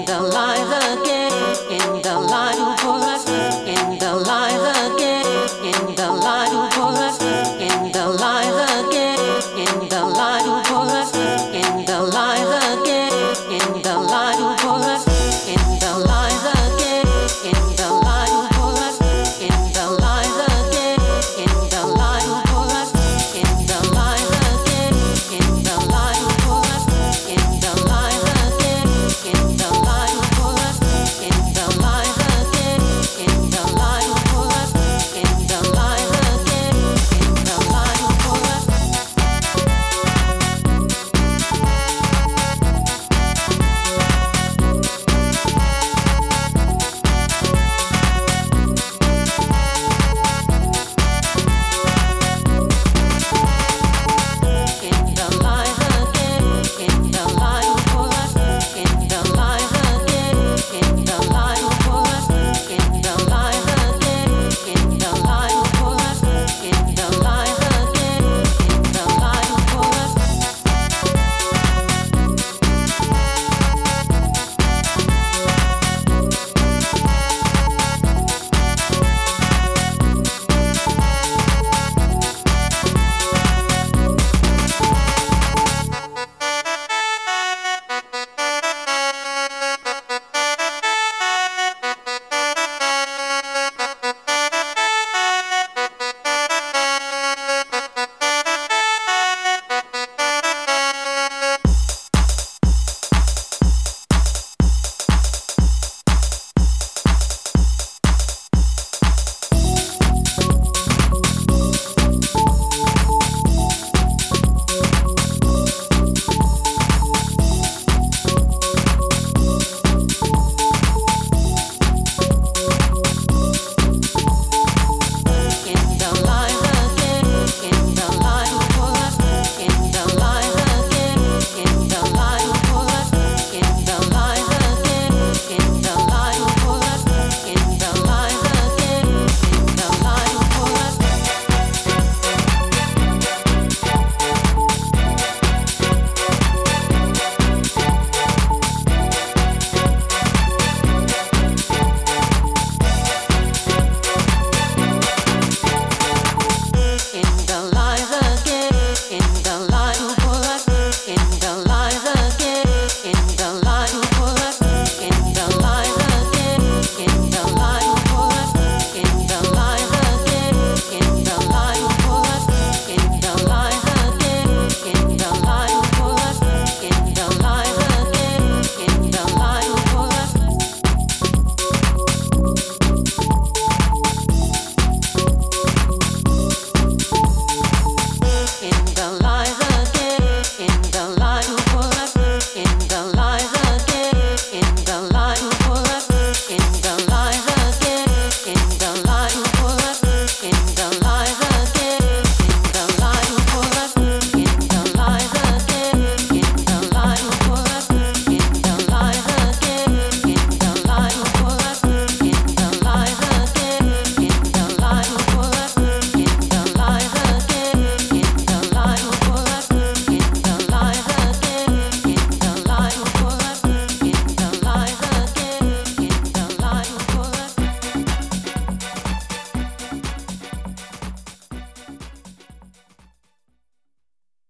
in the light for us, in the lies again, in the.